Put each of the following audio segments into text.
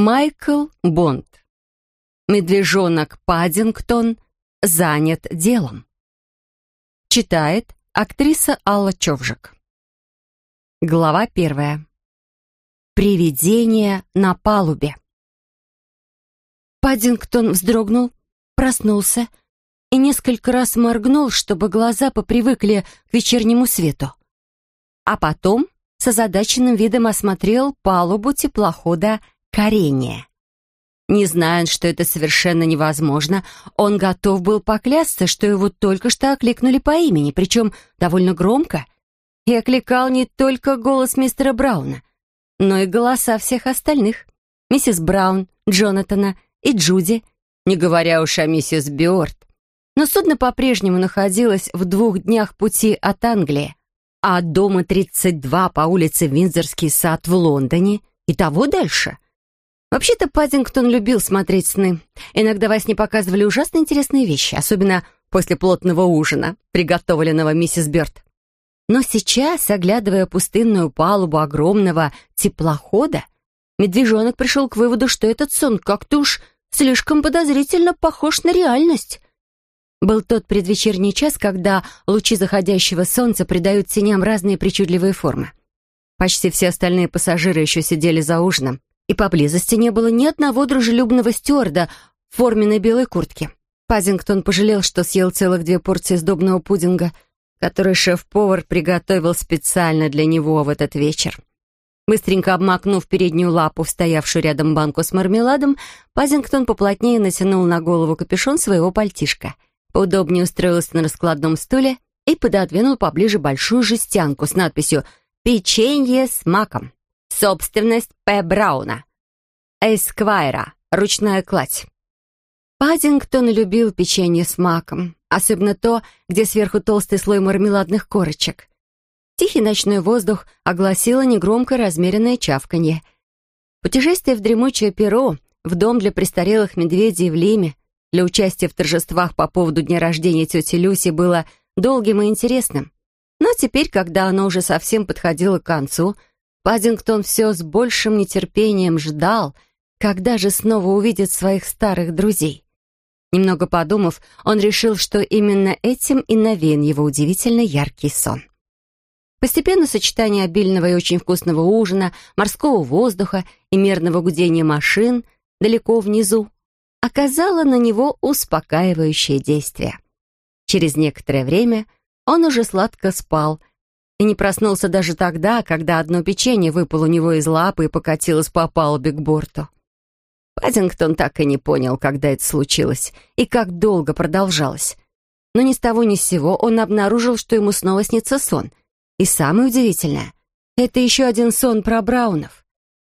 Майкл Бонд. Медвежонок Паддингтон занят делом. Читает актриса Алла Човжик. Глава первая. Привидение на палубе. Паддингтон вздрогнул, проснулся и несколько раз моргнул, чтобы глаза попривыкли к вечернему свету. А потом с озадаченным видом осмотрел палубу теплохода «Карение». Не зная, что это совершенно невозможно, он готов был поклясться, что его только что окликнули по имени, причем довольно громко. И окликал не только голос мистера Брауна, но и голоса всех остальных. Миссис Браун, Джонатана и Джуди, не говоря уж о миссис Биорт. Но судно по-прежнему находилось в двух днях пути от Англии, а от дома 32 по улице Виндзорский сад в Лондоне и того дальше — Вообще-то Паддингтон любил смотреть сны. Иногда во сне показывали ужасно интересные вещи, особенно после плотного ужина, приготовленного миссис Бёрд. Но сейчас, оглядывая пустынную палубу огромного теплохода, медвежонок пришел к выводу, что этот сон как-то уж слишком подозрительно похож на реальность. Был тот предвечерний час, когда лучи заходящего солнца придают теням разные причудливые формы. Почти все остальные пассажиры еще сидели за ужином, и поблизости не было ни одного дружелюбного стюарда в форменной белой куртке. Пазингтон пожалел, что съел целых две порции сдобного пудинга, который шеф-повар приготовил специально для него в этот вечер. Быстренько обмакнув переднюю лапу в стоявшую рядом банку с мармеладом, Пазингтон поплотнее натянул на голову капюшон своего пальтишка, поудобнее устроился на раскладном стуле и пододвинул поближе большую жестянку с надписью «Печенье с маком». Собственность П. Брауна. Эсквайра. Ручная кладь. Паддингтон любил печенье с маком, особенно то, где сверху толстый слой мармеладных корочек. Тихий ночной воздух огласило негромкое размеренное чавканье. Путешествие в дремучее Перу, в дом для престарелых медведей в Лиме, для участия в торжествах по поводу дня рождения тети Люси было долгим и интересным. Но теперь, когда оно уже совсем подходило к концу, Паддингтон все с большим нетерпением ждал, когда же снова увидит своих старых друзей. Немного подумав, он решил, что именно этим и навеян его удивительно яркий сон. Постепенно сочетание обильного и очень вкусного ужина, морского воздуха и мерного гудения машин далеко внизу оказало на него успокаивающее действие. Через некоторое время он уже сладко спал, и не проснулся даже тогда, когда одно печенье выпало у него из лапы и покатилось по палубе к борту. Паддингтон так и не понял, когда это случилось и как долго продолжалось. Но ни с того ни с сего он обнаружил, что ему снова снится сон. И самое удивительное — это еще один сон про Браунов.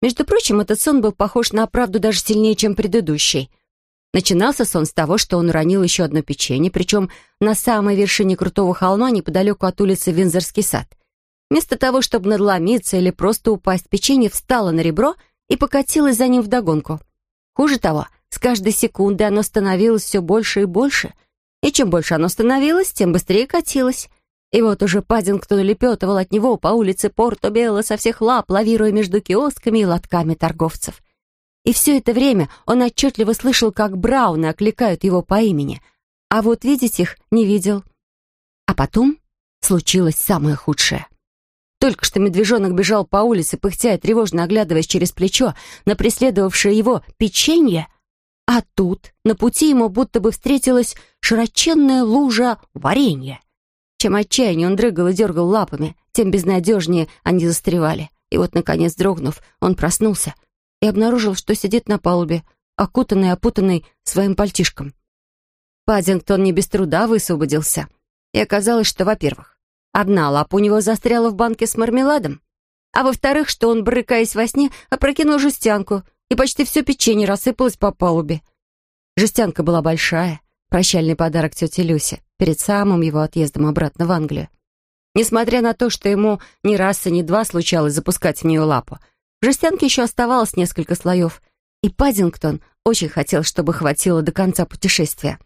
Между прочим, этот сон был похож на правду даже сильнее, чем предыдущий. Начинался сон с того, что он уронил еще одно печенье, причем на самой вершине крутого холма неподалеку от улицы Винзорский сад. Вместо того, чтобы надломиться или просто упасть, печенье встало на ребро и покатилось за ним вдогонку. Хуже того, с каждой секунды оно становилось все больше и больше. И чем больше оно становилось, тем быстрее катилось. И вот уже Паддингтон лепетывал от него по улице Порто-Белло со всех лап, лавируя между киосками и лотками торговцев. И все это время он отчетливо слышал, как Брауны окликают его по имени — а вот видеть их не видел. А потом случилось самое худшее. Только что медвежонок бежал по улице, пыхтя и тревожно оглядываясь через плечо на преследовавшее его печенье, а тут на пути ему будто бы встретилась широченная лужа варенья. Чем отчаяннее он дрыгал и дергал лапами, тем безнадежнее они застревали. И вот, наконец, дрогнув, он проснулся и обнаружил, что сидит на палубе, окутанный опутанный своим пальтишком. Паддингтон не без труда высвободился. И оказалось, что, во-первых, одна лапа у него застряла в банке с мармеладом, а во-вторых, что он, брыкаясь во сне, опрокинул жестянку, и почти все печенье рассыпалось по палубе. Жестянка была большая, прощальный подарок тете Люсе, перед самым его отъездом обратно в Англию. Несмотря на то, что ему ни раз и ни два случалось запускать в нее лапу, в жестянке еще оставалось несколько слоев, и Паддингтон очень хотел, чтобы хватило до конца путешествия.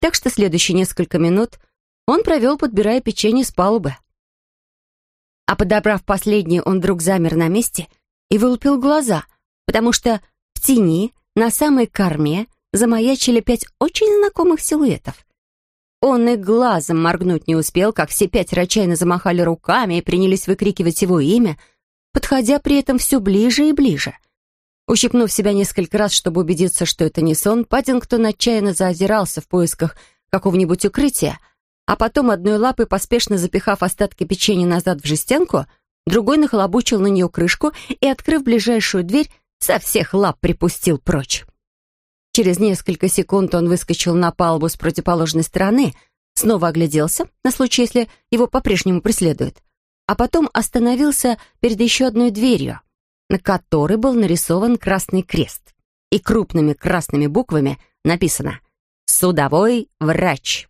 Так что следующие несколько минут он провел, подбирая печенье с палубы. А подобрав последнее, он вдруг замер на месте и вылупил глаза, потому что в тени, на самой корме, замаячили пять очень знакомых силуэтов. Он и глазом моргнуть не успел, как все пятеро отчаянно замахали руками и принялись выкрикивать его имя, подходя при этом все ближе и ближе. Ущипнув себя несколько раз, чтобы убедиться, что это не сон, Паддингтон отчаянно заозирался в поисках какого-нибудь укрытия, а потом одной лапой, поспешно запихав остатки печенья назад в жестянку, другой нахлобучил на нее крышку и, открыв ближайшую дверь, со всех лап припустил прочь. Через несколько секунд он выскочил на палубу с противоположной стороны, снова огляделся, на случай, если его по-прежнему преследуют, а потом остановился перед еще одной дверью, на которой был нарисован красный крест. И крупными красными буквами написано «Судовой врач».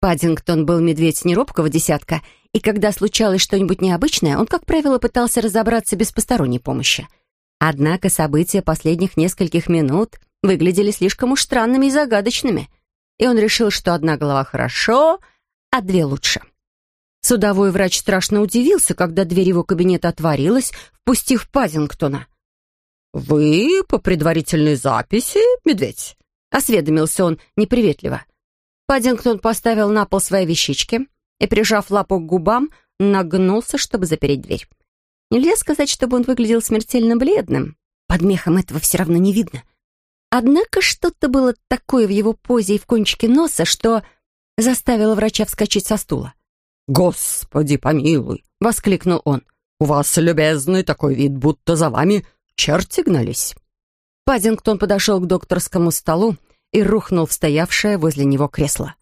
Паддингтон был медведь неробкого десятка, и когда случалось что-нибудь необычное, он, как правило, пытался разобраться без посторонней помощи. Однако события последних нескольких минут выглядели слишком уж странными и загадочными, и он решил, что одна голова хорошо, а две лучше. Судовой врач страшно удивился, когда дверь его кабинета отворилась, впустив Пазингтона. «Вы по предварительной записи, медведь?» — осведомился он неприветливо. Паддингтон поставил на пол свои вещички и, прижав лапу к губам, нагнулся, чтобы запереть дверь. Нельзя сказать, чтобы он выглядел смертельно бледным. Под мехом этого все равно не видно. Однако что-то было такое в его позе и в кончике носа, что заставило врача вскочить со стула. «Господи помилуй!» — воскликнул он. «У вас, любезный, такой вид, будто за вами черти гнались». Паддингтон подошел к докторскому столу и рухнул в стоявшее возле него кресло.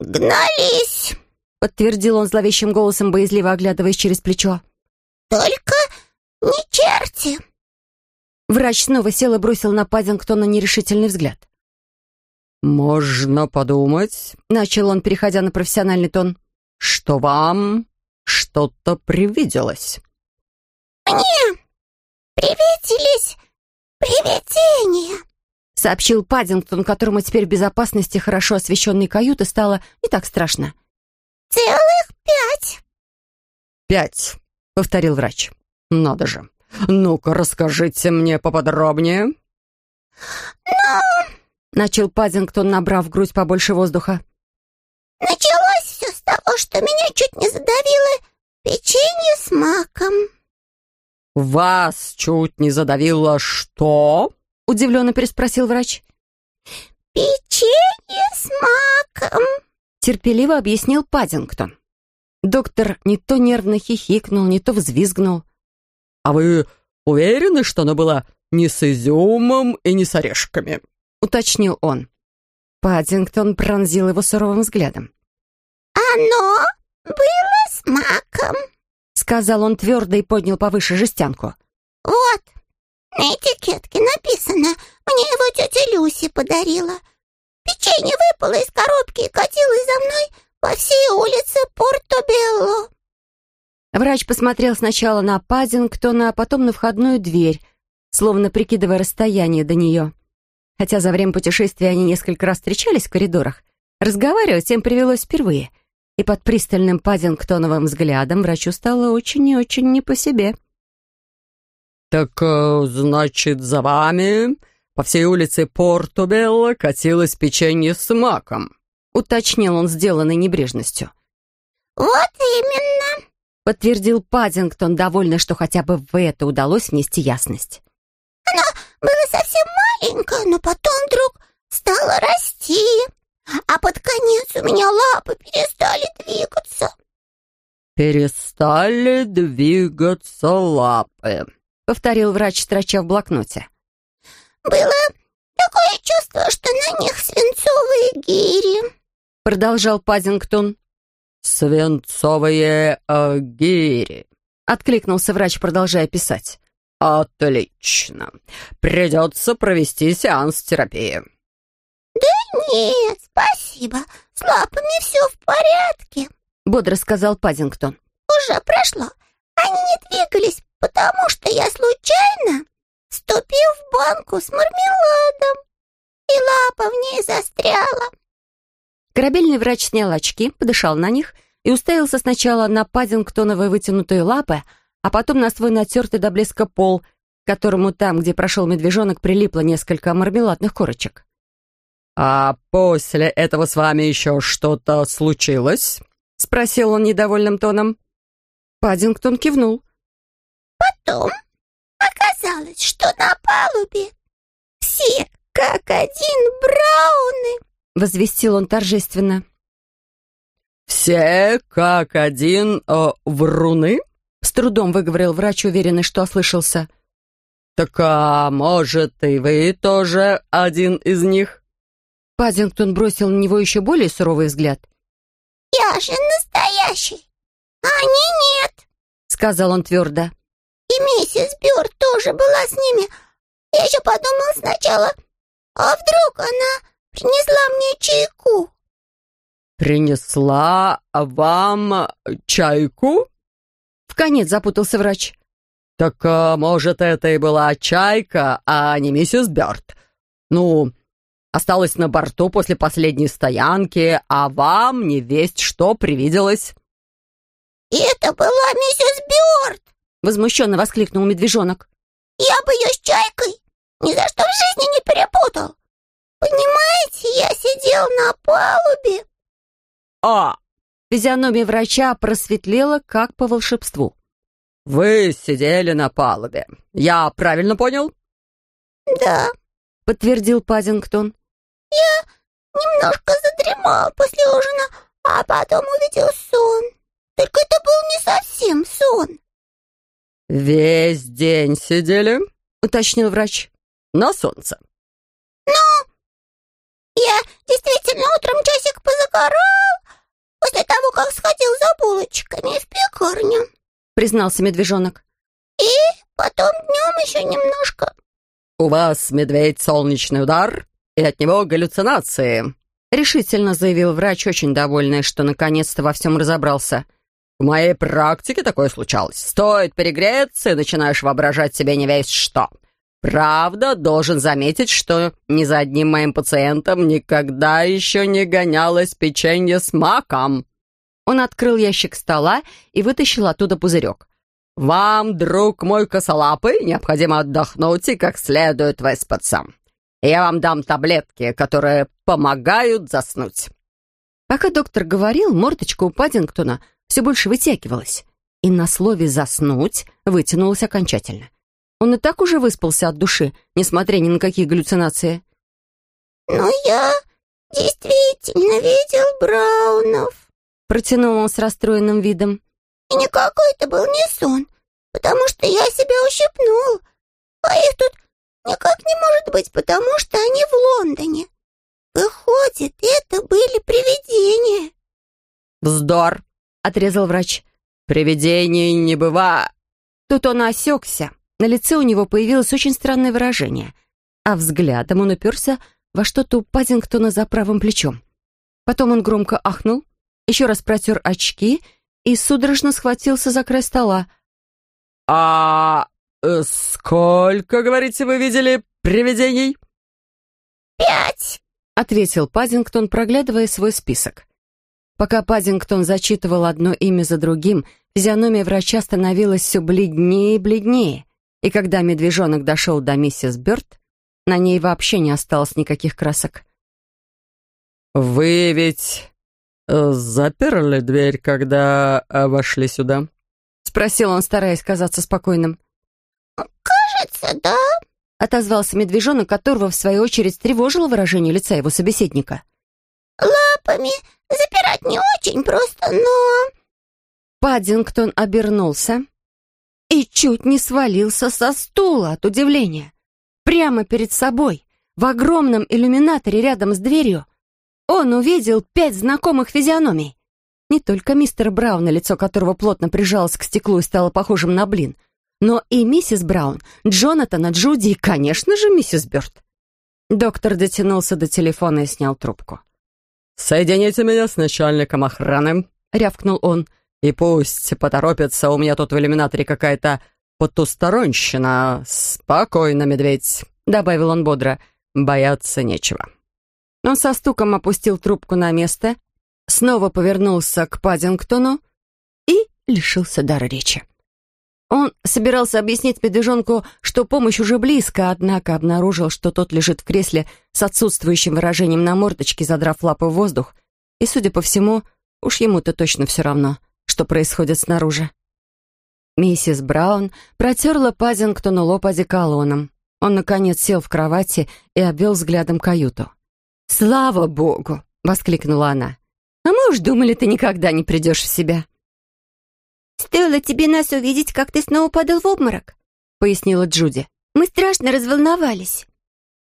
«Гнались!» — подтвердил он зловещим голосом, боязливо оглядываясь через плечо. «Только не черти!» Врач снова сел и бросил на Паддингтона нерешительный взгляд. «Можно подумать», — начал он, переходя на профессиональный тон, «что вам что-то привиделось». «Мне привиделись привидения», сообщил Паддингтон, которому теперь в безопасности хорошо освещенной каюты стало не так страшно. «Целых пять». «Пять», — повторил врач. «Надо же. Ну-ка, расскажите мне поподробнее». «Ну...» — начал Паддингтон, набрав в грудь побольше воздуха. «Началось все с того, что меня чуть не задавило печенье с маком». «Вас чуть не задавило что?» Удивленно переспросил врач. «Печенье с маком», — терпеливо объяснил Паддингтон. Доктор не то нервно хихикнул, не то взвизгнул. «А вы уверены, что оно было не с изюмом и не с орешками?» — уточнил он. Паддингтон пронзил его суровым взглядом. «Оно было с маком», — сказал он твердо и поднял повыше жестянку. «Вот, на этикетке написано, мне его тетя Люси подарила. Печенье выпало из коробки и катилось за мной по всей улице Порто-Белло. Врач посмотрел сначала на Паддингтона, а потом на входную дверь, словно прикидывая расстояние до нее. Хотя за время путешествия они несколько раз встречались в коридорах, разговаривать им привелось впервые, и под пристальным Паддингтоновым взглядом врачу стало очень и очень не по себе. «Так, э, значит, за вами по всей улице Порто-Белло катилось печенье с маком», уточнил он, сделанной небрежностью. «Вот именно», подтвердил Паддингтон, довольный, что хотя бы в это удалось внести ясность. «Оно было совсем маленькое, но потом вдруг стало расти, а под конец у меня лапы перестали двигаться». «Перестали двигаться лапы», повторил врач, строча в блокноте. «Было такое чувство, что на них свинцовые гири», продолжал Паддингтон. «Свинцовые э, гири», откликнулся врач, продолжая писать. «Отлично. Придется провести сеанс терапии». «Да нет, спасибо. С лапами все в порядке», бодро сказал Паддингтон. «Уже прошло. Они не двигались, потому что я случайно вступил в банку с мармеладом, и лапа в ней застряла. Корабельный врач снял очки, подышал на них и уставился сначала на Паддингтоновые вытянутые лапы, а потом на свой натертый до блеска пол, которому там, где прошел медвежонок, прилипло несколько мармеладных корочек. «А после этого с вами еще что-то случилось?» — спросил он недовольным тоном. Паддингтон кивнул. Потом оказалось, что на палубе все как один брауны, возвестил он торжественно. «Все как один э, вруны?» С трудом выговорил врач, уверенный, что ослышался. «Так, а может, и вы тоже один из них?» Пазингтон бросил на него еще более суровый взгляд. «Я же настоящий, а они нет», — сказал он твердо. «И миссис Бёрд тоже была с ними. Я еще подумал сначала, а вдруг она принесла мне чайку?» «Принесла вам чайку?» В конец запутался врач. «Так, а, может, это и была чайка, а не миссис Бёрд? Ну, осталась на борту после последней стоянки, а вам не весть что привиделось». «И это была миссис Бёрд!» Возмущенно воскликнул медвежонок. «Я бы ее с чайкой ни за что в жизни не перепутал. Понимаете, я сидел на палубе». «А, Физиономия врача просветлела, как по волшебству. «Вы сидели на палубе. Я правильно понял?» «Да», — подтвердил Пазингтон. «Я немножко задремал после ужина, а потом увидел сон. Только это был не совсем сон». «Весь день сидели?» — уточнил врач. «На солнце». «Ну, я действительно утром часик позагорал, после того, как сходил за булочками в пекарню», — признался медвежонок. «И потом днем еще немножко». «У вас, медведь, солнечный удар, и от него галлюцинации», — решительно заявил врач, очень довольный, что наконец-то во всем разобрался. «В моей практике такое случалось. Стоит перегреться, и начинаешь воображать себе не весь что». Правда, должен заметить, что ни за одним моим пациентом никогда еще не гонялось печенье с маком. Он открыл ящик стола и вытащил оттуда пузырек. «Вам, друг мой косолапый, необходимо отдохнуть и как следует выспаться. Я вам дам таблетки, которые помогают заснуть». Пока доктор говорил, мордочка у Паддингтона все больше вытягивалась, и на слове «заснуть» вытянулась окончательно. Он и так уже выспался от души, несмотря ни на какие галлюцинации. «Но я действительно видел Браунов», — протянул он с расстроенным видом. «И никакой это был не сон, потому что я себя ущипнул, а их тут никак не может быть, потому что они в Лондоне. Выходит, это были привидения». «Вздор!» — отрезал врач. «Привидений не бывает». Тут он осекся, на лице у него появилось очень странное выражение, а взглядом он уперся во что-то у Паддингтона за правым плечом. Потом он громко ахнул, еще раз протер очки и судорожно схватился за край стола. «А э, сколько, говорите, вы видели привидений?» «Пять», — ответил Паддингтон, проглядывая свой список. Пока Паддингтон зачитывал одно имя за другим, физиономия врача становилась все бледнее и бледнее. И когда медвежонок дошел до миссис Бёрд, на ней вообще не осталось никаких красок. «Вы ведь э, заперли дверь, когда э, вошли сюда?» — спросил он, стараясь казаться спокойным. «Кажется, да», — отозвался медвежонок, которого, в свою очередь, тревожило выражение лица его собеседника. «Лапами запирать не очень просто, но...» Паддингтон обернулся и чуть не свалился со стула от удивления. Прямо перед собой, в огромном иллюминаторе рядом с дверью, он увидел пять знакомых физиономий. Не только мистер Браун, лицо которого плотно прижалось к стеклу и стало похожим на блин, но и миссис Браун, Джонатана, Джуди и, конечно же, миссис Бёрд. Доктор дотянулся до телефона и снял трубку. «Соедините меня с начальником охраны», — рявкнул он. И пусть поторопится, у меня тут в иллюминаторе какая-то потусторонщина. Спокойно, медведь», — добавил он бодро. «Бояться нечего». Он со стуком опустил трубку на место, снова повернулся к Паддингтону и лишился дара речи. Он собирался объяснить медвежонку, что помощь уже близко, однако обнаружил, что тот лежит в кресле с отсутствующим выражением на мордочке, задрав лапы в воздух, и, судя по всему, уж ему-то точно все равно, что происходит снаружи. Миссис Браун протерла Пазингтону лоб одеколоном. Он, наконец, сел в кровати и обвел взглядом каюту. «Слава богу!» — воскликнула она. «А мы уж думали, ты никогда не придешь в себя». «Стоило тебе нас увидеть, как ты снова падал в обморок», — пояснила Джуди. «Мы страшно разволновались».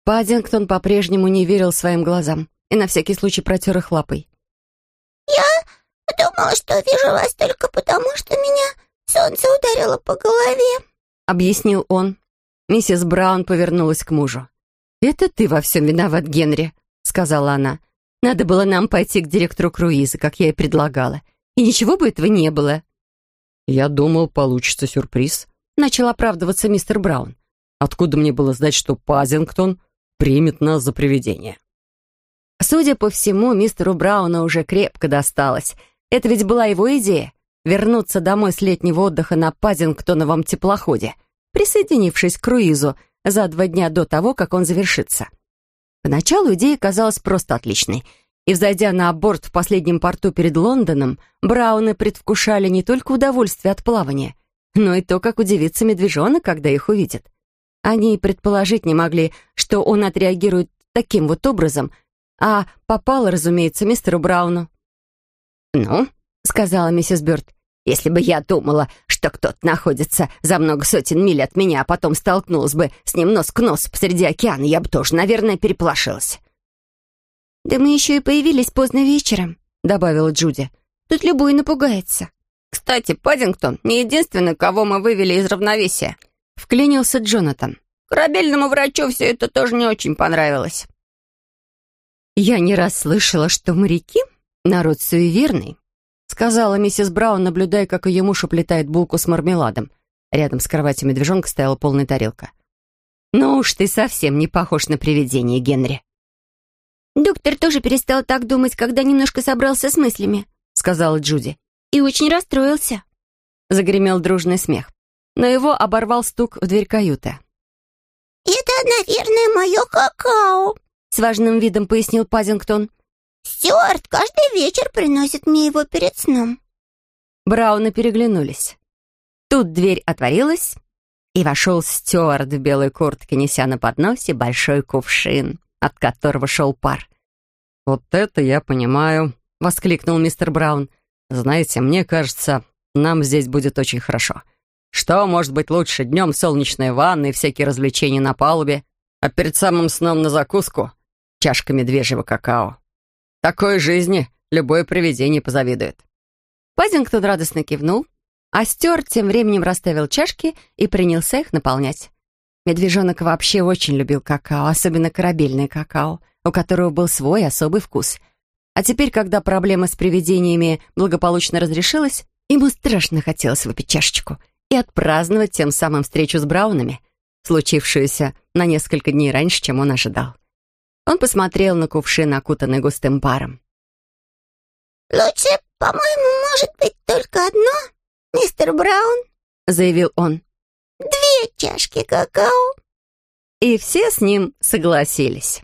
Паддингтон по-прежнему не верил своим глазам и на всякий случай протер их лапой. «Я думала, что вижу вас только потому, что меня солнце ударило по голове», — объяснил он. Миссис Браун повернулась к мужу. «Это ты во всем виноват, Генри», — сказала она. «Надо было нам пойти к директору круиза, как я и предлагала. И ничего бы этого не было». «Я думал, получится сюрприз», — начал оправдываться мистер Браун. «Откуда мне было знать, что Пазингтон примет нас за привидение?» Судя по всему, мистеру Брауну уже крепко досталось. Это ведь была его идея — вернуться домой с летнего отдыха на Пазингтоновом теплоходе, присоединившись к круизу за два дня до того, как он завершится. Поначалу идея казалась просто отличной — и, взойдя на борт в последнем порту перед Лондоном, Брауны предвкушали не только удовольствие от плавания, но и то, как удивится медвежонок, когда их увидит. Они и предположить не могли, что он отреагирует таким вот образом, а попало, разумеется, мистеру Брауну. «Ну», — сказала миссис Бёрд, «если бы я думала, что кто-то находится за много сотен миль от меня, а потом столкнулась бы с ним нос к носу посреди океана, я бы тоже, наверное, переполошилась». «Да мы еще и появились поздно вечером», — добавила Джуди. «Тут любой напугается». «Кстати, Паддингтон не единственный, кого мы вывели из равновесия», — вклинился Джонатан. «Корабельному врачу все это тоже не очень понравилось». «Я не раз слышала, что моряки — народ суеверный», — сказала миссис Браун, наблюдая, как ее муж уплетает булку с мармеладом. Рядом с кроватью медвежонка стояла полная тарелка. «Ну уж ты совсем не похож на привидение, Генри». «Доктор тоже перестал так думать, когда немножко собрался с мыслями», — сказала Джуди. «И очень расстроился». Загремел дружный смех. Но его оборвал стук в дверь каюты. «Это, наверное, мое какао», — с важным видом пояснил Пазингтон. «Стюарт каждый вечер приносит мне его перед сном». Брауны переглянулись. Тут дверь отворилась, и вошел Стюарт в белой куртке, неся на подносе большой кувшин от которого шел пар. «Вот это я понимаю», — воскликнул мистер Браун. «Знаете, мне кажется, нам здесь будет очень хорошо. Что может быть лучше? Днем солнечные ванны и всякие развлечения на палубе, а перед самым сном на закуску — чашка медвежьего какао. Такой жизни любое привидение позавидует». Пазингтон радостно кивнул, а Стюарт тем временем расставил чашки и принялся их наполнять. Медвежонок вообще очень любил какао, особенно корабельное какао, у которого был свой особый вкус. А теперь, когда проблема с привидениями благополучно разрешилась, ему страшно хотелось выпить чашечку и отпраздновать тем самым встречу с Браунами, случившуюся на несколько дней раньше, чем он ожидал. Он посмотрел на кувшин, окутанный густым паром. «Лучше, по-моему, может быть только одно, мистер Браун», — заявил он. Две чашки какао. И все с ним согласились.